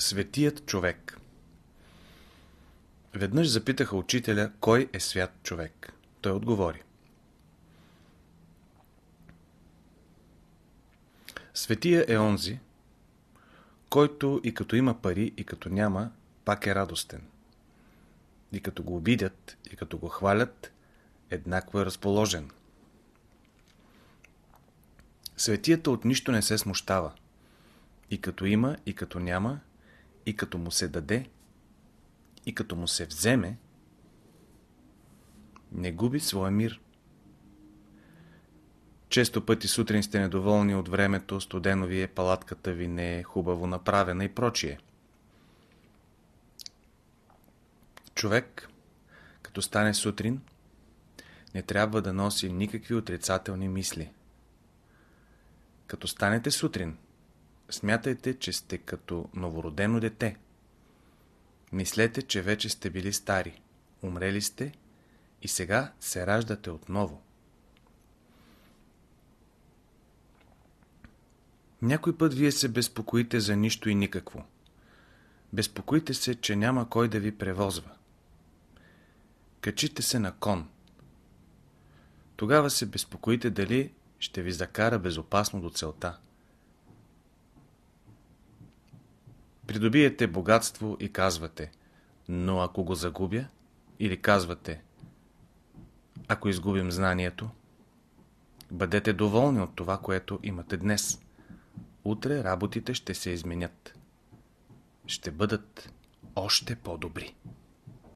Светият човек Веднъж запитаха учителя, кой е свят човек. Той отговори. Светия е онзи, който и като има пари, и като няма, пак е радостен. И като го обидят, и като го хвалят, еднакво е разположен. Светията от нищо не се смущава. И като има, и като няма, и като му се даде, и като му се вземе, не губи своя мир. Често пъти сутрин сте недоволни от времето, студено ви е, палатката ви не е хубаво направена и прочие. Човек, като стане сутрин, не трябва да носи никакви отрицателни мисли. Като станете сутрин, смятайте, че сте като новородено дете. Мислете, че вече сте били стари, умрели сте и сега се раждате отново. Някой път вие се безпокоите за нищо и никакво. Безпокоите се, че няма кой да ви превозва. Качите се на кон. Тогава се безпокоите дали ще ви закара безопасно до целта. Придобиете богатство и казвате, но ако го загубя, или казвате, ако изгубим знанието, бъдете доволни от това, което имате днес. Утре работите ще се изменят. Ще бъдат още по-добри.